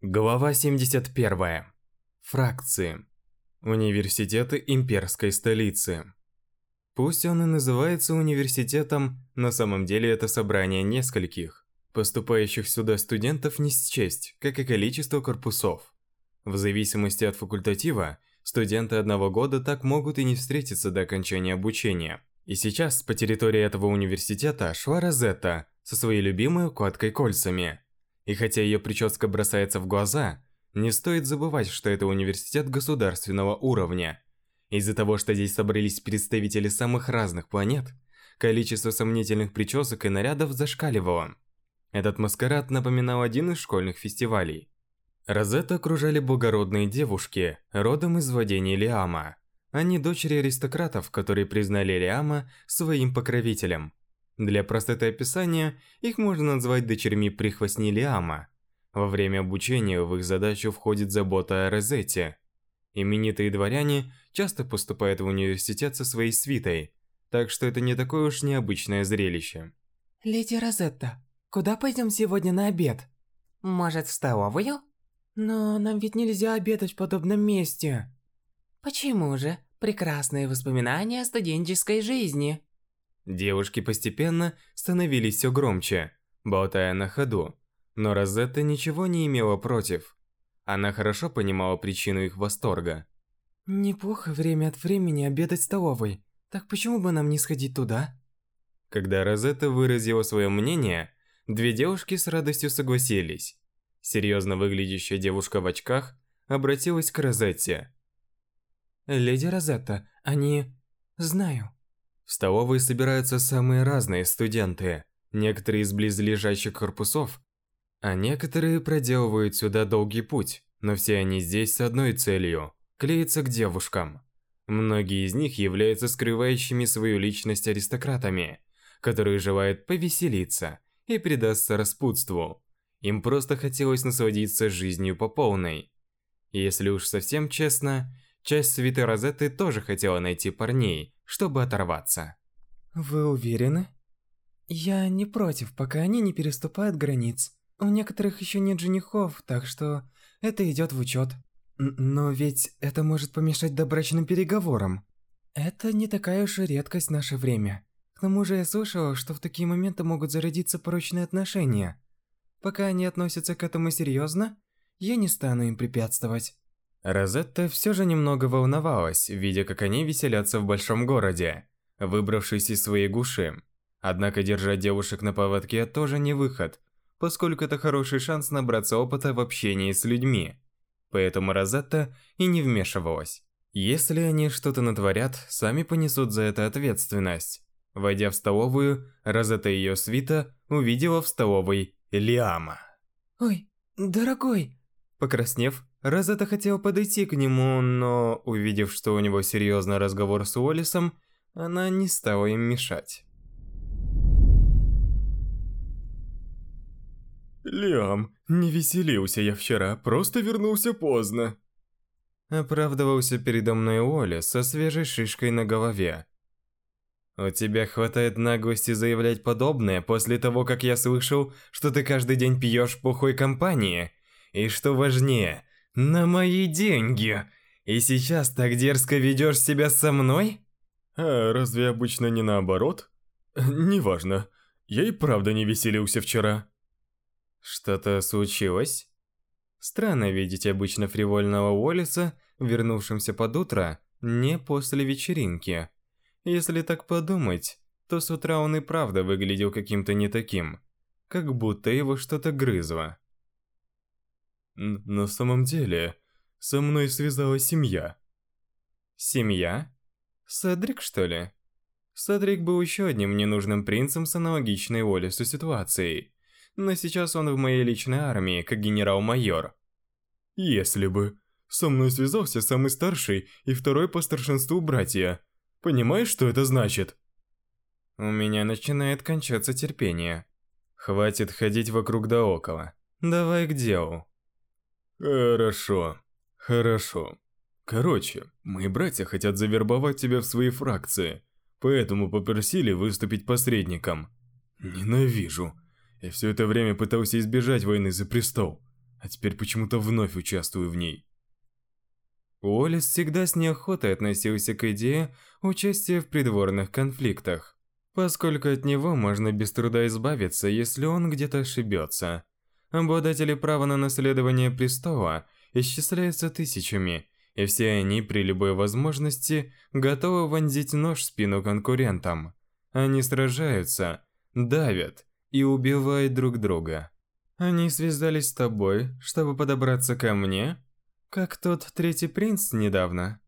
Глава 71. Фракции. Университеты имперской столицы. Пусть он и называется университетом, на самом деле это собрание нескольких. Поступающих сюда студентов не счесть, как и количество корпусов. В зависимости от факультатива, студенты одного года так могут и не встретиться до окончания обучения. И сейчас по территории этого университета шла Розетта со своей любимой укладкой кольцами – и хотя ее прическа бросается в глаза, не стоит забывать, что это университет государственного уровня. Из-за того, что здесь собрались представители самых разных планет, количество сомнительных причесок и нарядов зашкаливало. Этот маскарад напоминал один из школьных фестивалей. Розетту окружали благородные девушки, родом из владений Лиама. Они дочери аристократов, которые признали Лиама своим покровителем. Для простоты описания, их можно назвать дочерьми прихвостней Лиама. Во время обучения в их задачу входит забота о Розетте. Именитые дворяне часто поступают в университет со своей свитой, так что это не такое уж необычное зрелище. Леди Розетта, куда пойдем сегодня на обед? Может, в столовую? Но нам ведь нельзя обедать в подобном месте. Почему же? Прекрасные воспоминания о студенческой жизни. Девушки постепенно становились все громче, болтая на ходу. Но Розетта ничего не имела против. Она хорошо понимала причину их восторга. «Неплохо время от времени обедать в столовой. Так почему бы нам не сходить туда?» Когда Розетта выразила свое мнение, две девушки с радостью согласились. Серьезно выглядящая девушка в очках обратилась к Розетте. «Леди Розетта, они... знаю». В столовой собираются самые разные студенты, некоторые из близлежащих корпусов, а некоторые проделывают сюда долгий путь, но все они здесь с одной целью – клеиться к девушкам. Многие из них являются скрывающими свою личность аристократами, которые желают повеселиться и предаться распутству. Им просто хотелось насладиться жизнью по полной. Если уж совсем честно, часть свиты Розетты тоже хотела найти парней, чтобы оторваться. Вы уверены? Я не против, пока они не переступают границ. У некоторых еще нет женихов, так что это идет в учет. Но ведь это может помешать добрачным переговорам. Это не такая уж и редкость в наше время. К тому же я слышала, что в такие моменты могут зародиться порочные отношения. Пока они относятся к этому серьезно, я не стану им препятствовать. Розетта все же немного волновалась, видя, как они веселятся в большом городе, выбравшись из своей гуши. Однако держать девушек на поводке тоже не выход, поскольку это хороший шанс набраться опыта в общении с людьми. Поэтому Розетта и не вмешивалась. Если они что-то натворят, сами понесут за это ответственность. Войдя в столовую, Розетта и ее свита увидела в столовой Лиама. «Ой, дорогой!» Покраснев, Розетта хотела подойти к нему, но, увидев, что у него серьезный разговор с Уоллесом, она не стала им мешать. «Лиам, не веселился я вчера, просто вернулся поздно». Оправдывался передо мной Уоллес со свежей шишкой на голове. «У тебя хватает наглости заявлять подобное после того, как я слышал, что ты каждый день пьешь в плохой компании. И что важнее, на мои деньги. И сейчас так дерзко ведешь себя со мной? А разве обычно не наоборот? Неважно. Я и правда не веселился вчера. Что-то случилось? Странно видеть обычно фривольного Уоллеса, вернувшимся под утро, не после вечеринки. Если так подумать, то с утра он и правда выглядел каким-то не таким, как будто его что-то грызло. На самом деле, со мной связалась семья. Семья? Седрик, что ли? Седрик был еще одним ненужным принцем с аналогичной Уоллесу ситуацией. Но сейчас он в моей личной армии, как генерал-майор. Если бы. Со мной связался самый старший и второй по старшинству братья. Понимаешь, что это значит? У меня начинает кончаться терпение. Хватит ходить вокруг да около. Давай к делу. Хорошо. Хорошо. Короче, мои братья хотят завербовать тебя в свои фракции, поэтому попросили выступить посредником. Ненавижу. Я все это время пытался избежать войны за престол. а теперь почему-то вновь участвую в ней. Уоллес всегда с неохотой относился к идее участия в придворных конфликтах, поскольку от него можно без труда избавиться, если он где-то ошибется. Обладатели права на наследование престола исчисляются тысячами, и все они при любой возможности готовы вонзить нож в спину конкурентам. Они сражаются, давят и убивают друг друга. Они связались с тобой, чтобы подобраться ко мне, как тот третий принц недавно.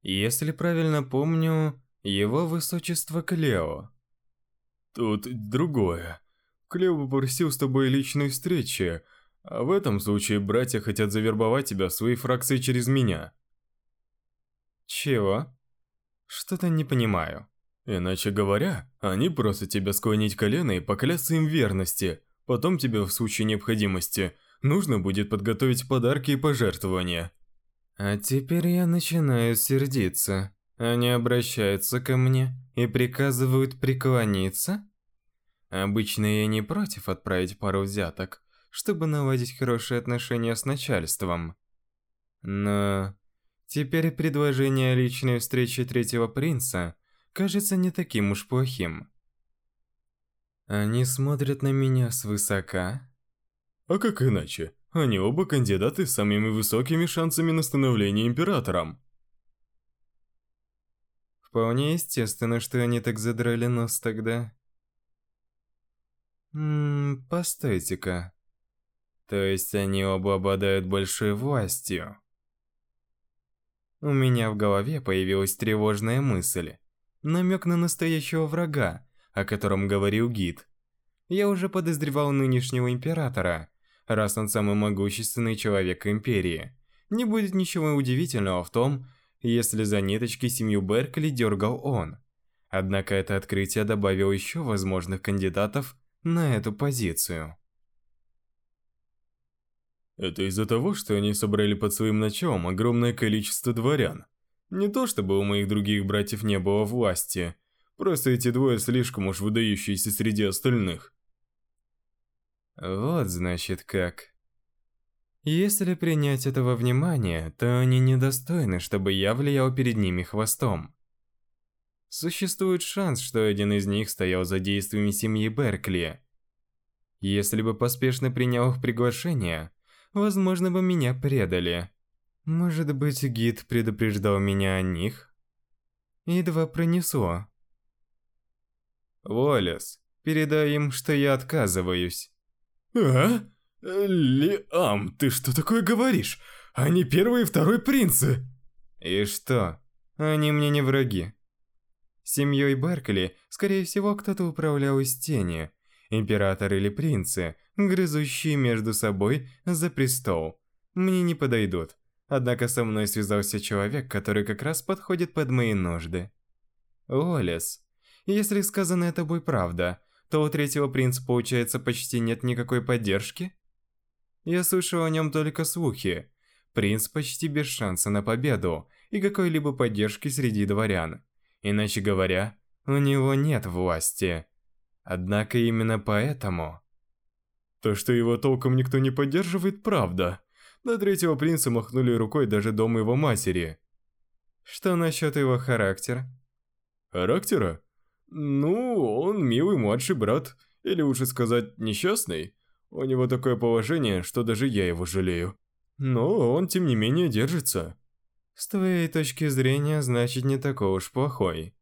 Если правильно помню, его высочество Клео. Тут другое. Клео попросил с тобой личной встречи, а в этом случае братья хотят завербовать тебя в свои фракции через меня. Чего? Что-то не понимаю. Иначе говоря, они просят тебя склонить колено и поклясться им верности. Потом тебе в случае необходимости нужно будет подготовить подарки и пожертвования. А теперь я начинаю сердиться. Они обращаются ко мне и приказывают преклониться? Обычно я не против отправить пару взяток, чтобы наладить хорошие отношения с начальством. Но теперь предложение о личной встрече третьего принца кажется не таким уж плохим. Они смотрят на меня свысока. А как иначе? Они оба кандидаты с самыми высокими шансами на становление императором. Вполне естественно, что они так задрали нос тогда. Ммм, постойте-ка. То есть они оба обладают большой властью. У меня в голове появилась тревожная мысль. Намек на настоящего врага, о котором говорил гид. Я уже подозревал нынешнего императора, раз он самый могущественный человек Империи. Не будет ничего удивительного в том, если за ниточки семью Беркли дергал он. Однако это открытие добавило еще возможных кандидатов на эту позицию. Это из-за того, что они собрали под своим началом огромное количество дворян. Не то чтобы у моих других братьев не было власти, просто эти двое слишком уж выдающиеся среди остальных. Вот значит как. Если принять этого внимания, то они недостойны, чтобы я влиял перед ними хвостом. Существует шанс, что один из них стоял за действиями семьи Беркли. Если бы поспешно принял их приглашение, возможно бы меня предали. Может быть, гид предупреждал меня о них? Едва пронесло. Волес, передай им, что я отказываюсь. А? Лиам, ты что такое говоришь? Они первый и второй принцы. И что? Они мне не враги. Семьей Беркли, скорее всего, кто-то управлял из тени. Император или принцы, грызущие между собой за престол. Мне не подойдут. Однако со мной связался человек, который как раз подходит под мои нужды. Олес, если сказанное тобой правда, то у третьего принца, получается, почти нет никакой поддержки? Я слышал о нем только слухи. Принц почти без шанса на победу и какой-либо поддержки среди дворян. Иначе говоря, у него нет власти. Однако именно поэтому... То, что его толком никто не поддерживает, правда. На третьего принца махнули рукой даже дома его матери. Что насчет его характера? Характера? Ну, он милый младший брат, или лучше сказать, несчастный. У него такое положение, что даже я его жалею. Но он, тем не менее, держится. С твоей точки зрения, значит не такой уж плохой.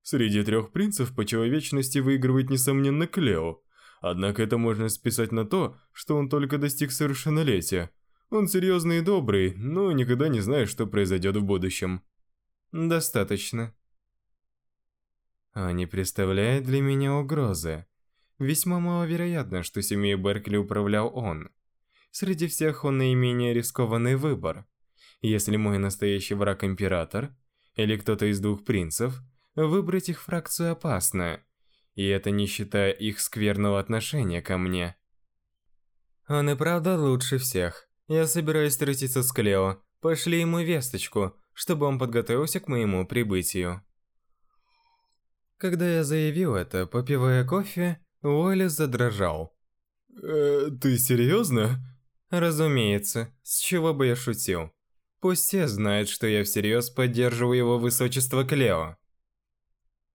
Среди трех принцев по человечности выигрывает, несомненно, Клео. Однако это можно списать на то, что он только достиг совершеннолетия. Он серьезный и добрый, но никогда не знаешь, что произойдет в будущем. Достаточно. Он не представляет для меня угрозы. Весьма маловероятно, что семьей Беркли управлял он. Среди всех он наименее рискованный выбор. Если мой настоящий враг император, или кто-то из двух принцев, выбрать их фракцию опасно, и это не считая их скверного отношения ко мне. Он и правда лучше всех. Я собираюсь встретиться с Клео. Пошли ему весточку, чтобы он подготовился к моему прибытию. Когда я заявил это, попивая кофе, Уоллес задрожал. Э, ты серьезно? Разумеется, с чего бы я шутил. Пусть все знают, что я всерьез поддерживаю его высочество Клео.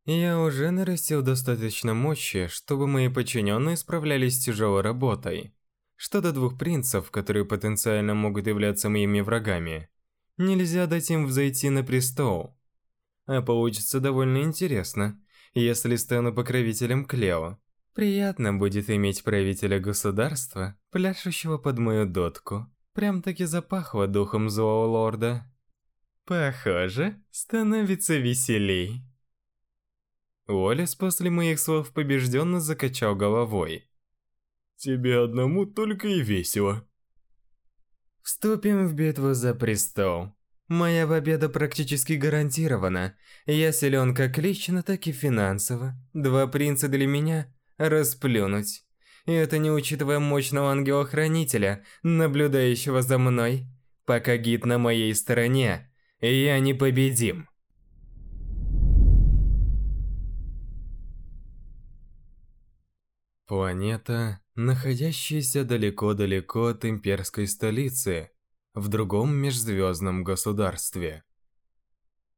Я уже нарастил достаточно мощи, чтобы мои подчиненные справлялись с тяжелой работой. Что до двух принцев, которые потенциально могут являться моими врагами, нельзя дать им взойти на престол. А получится довольно интересно, если стану покровителем Клео. Приятно будет иметь правителя государства, пляшущего под мою дотку. Прям-таки запахло духом злого лорда. Похоже, становится веселей. Уоллес после моих слов побежденно закачал головой. Тебе одному только и весело. Вступим в битву за престол. Моя победа практически гарантирована. Я силен как лично, так и финансово. Два принца для меня – расплюнуть. И это не учитывая мощного ангела-хранителя, наблюдающего за мной. Пока гид на моей стороне, я непобедим. Планета, находящаяся далеко-далеко от имперской столицы, в другом межзвездном государстве.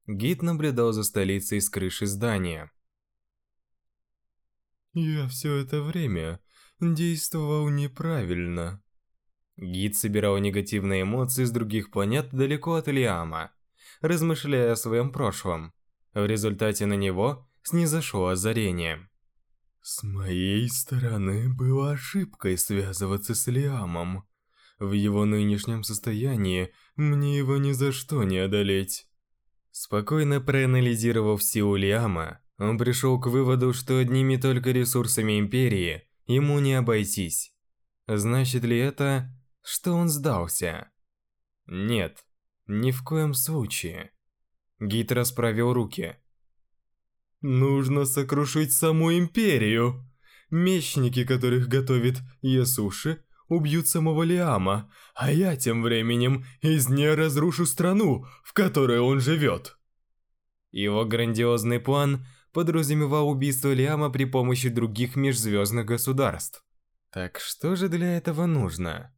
Гид наблюдал за столицей с крыши здания. «Я все это время действовал неправильно». Гид собирал негативные эмоции с других планет далеко от Лиама, размышляя о своем прошлом. В результате на него снизошло озарение. С моей стороны была ошибкой связываться с Лиамом. В его нынешнем состоянии мне его ни за что не одолеть. Спокойно проанализировав силу Лиама, он пришел к выводу, что одними только ресурсами Империи ему не обойтись. Значит ли это, что он сдался? Нет, ни в коем случае. Гид расправил руки. Нужно сокрушить саму Империю. Мечники, которых готовит Ясуши, убьют самого Лиама, а я тем временем из нее разрушу страну, в которой он живет. Его грандиозный план подразумевал убийство Лиама при помощи других межзвездных государств. Так что же для этого нужно?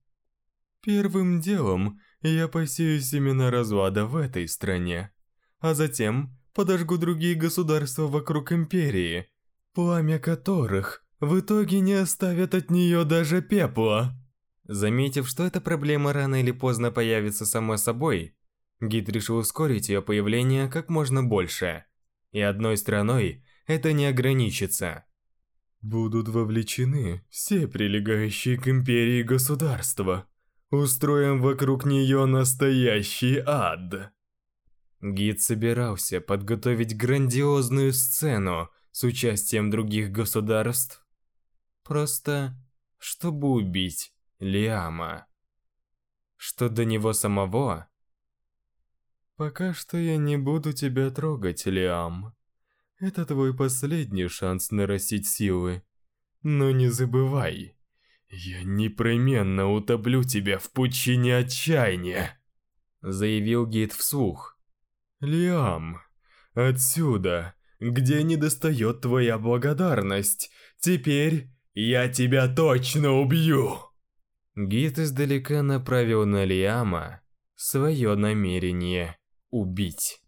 Первым делом я посею семена разлада в этой стране, а затем подожгу другие государства вокруг Империи, пламя которых в итоге не оставят от нее даже пепла. Заметив, что эта проблема рано или поздно появится само собой, гид решил ускорить ее появление как можно больше. И одной страной это не ограничится. Будут вовлечены все прилегающие к империи государства. Устроим вокруг нее настоящий ад. Гид собирался подготовить грандиозную сцену с участием других государств, просто чтобы убить Лиама. Что до него самого... Пока что я не буду тебя трогать, Лиам. Это твой последний шанс нарастить силы. Но не забывай, я непременно утоплю тебя в пучине отчаяния, заявил гид вслух. Лиам, отсюда где недостает твоя благодарность. Теперь я тебя точно убью!» Гид издалека направил на Лиама свое намерение убить.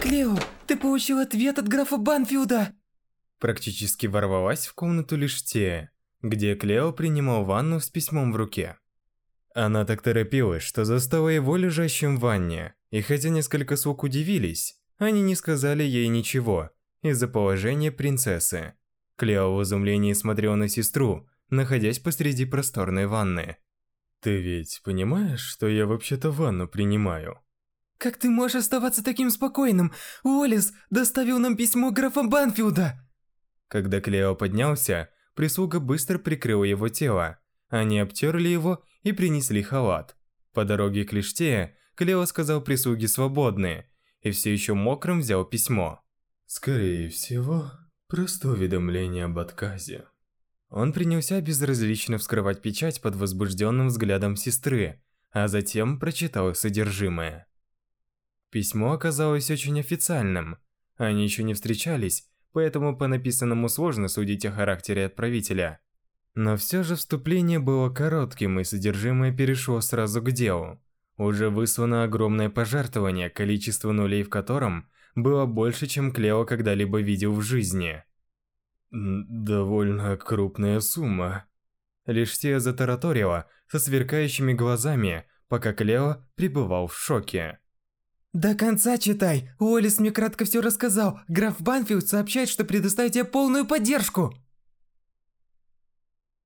«Клео, ты получил ответ от графа Банфилда!» Практически ворвалась в комнату лишь те, где Клео принимал ванну с письмом в руке. Она так торопилась, что застала его лежащим в ванне, и хотя несколько слуг удивились, они не сказали ей ничего из-за положения принцессы. Клео в изумлении смотрел на сестру, находясь посреди просторной ванны. «Ты ведь понимаешь, что я вообще-то ванну принимаю?» «Как ты можешь оставаться таким спокойным? Уоллес доставил нам письмо графа Банфилда!» Когда Клео поднялся, прислуга быстро прикрыла его тело. Они обтерли его и принесли халат. По дороге к Лиштее Клео сказал прислуге свободные, и все еще мокрым взял письмо. «Скорее всего, просто уведомление об отказе». Он принялся безразлично вскрывать печать под возбужденным взглядом сестры, а затем прочитал содержимое. Письмо оказалось очень официальным. Они еще не встречались, поэтому по написанному сложно судить о характере отправителя. Но все же вступление было коротким, и содержимое перешло сразу к делу. Уже выслано огромное пожертвование, количество нулей в котором было больше, чем Клео когда-либо видел в жизни. «Довольно крупная сумма». Лишь Тия затараторила со сверкающими глазами, пока Клео пребывал в шоке. «До конца читай! Уоллес мне кратко все рассказал. Граф Банфилд сообщает, что предоставит тебе полную поддержку!»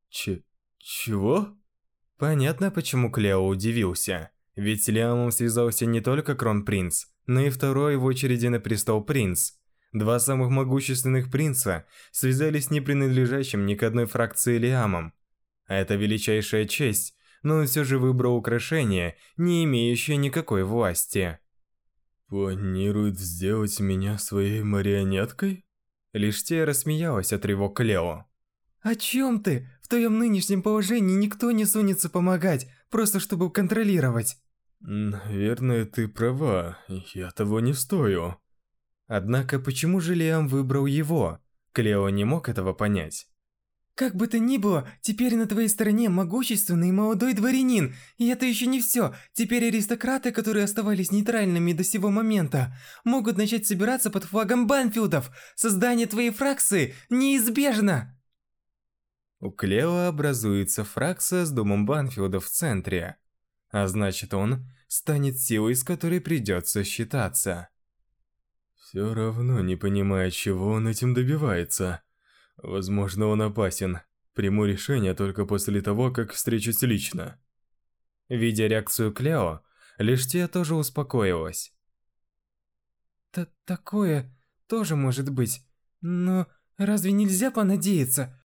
Ч... чего? Понятно, почему Клео удивился. Ведь с Лиамом связался не только Кронпринц, но и второй в очереди на престол принц. Два самых могущественных принца связались с не принадлежащим ни к одной фракции Лиамом. А это величайшая честь, но он все же выбрал украшение, не имеющее никакой власти. «Планирует сделать меня своей марионеткой?» Лишь те рассмеялась от тревог Клео. «О чем ты? В твоем нынешнем положении никто не сунется помогать, просто чтобы контролировать». «Наверное, ты права, я того не стою». Однако почему же Лиам выбрал его? Клео не мог этого понять. Как бы то ни было, теперь на твоей стороне могущественный молодой дворянин, и это еще не все. Теперь аристократы, которые оставались нейтральными до сего момента, могут начать собираться под флагом Банфилдов. Создание твоей фракции неизбежно. У Клео образуется фракция с домом Банфилда в центре. А значит, он станет силой, с которой придется считаться. Все равно не понимаю, чего он этим добивается. Возможно, он опасен. Приму решение только после того, как встречусь лично. Видя реакцию Клео, Лиштия тоже успокоилась. Т Такое тоже может быть. Но разве нельзя понадеяться?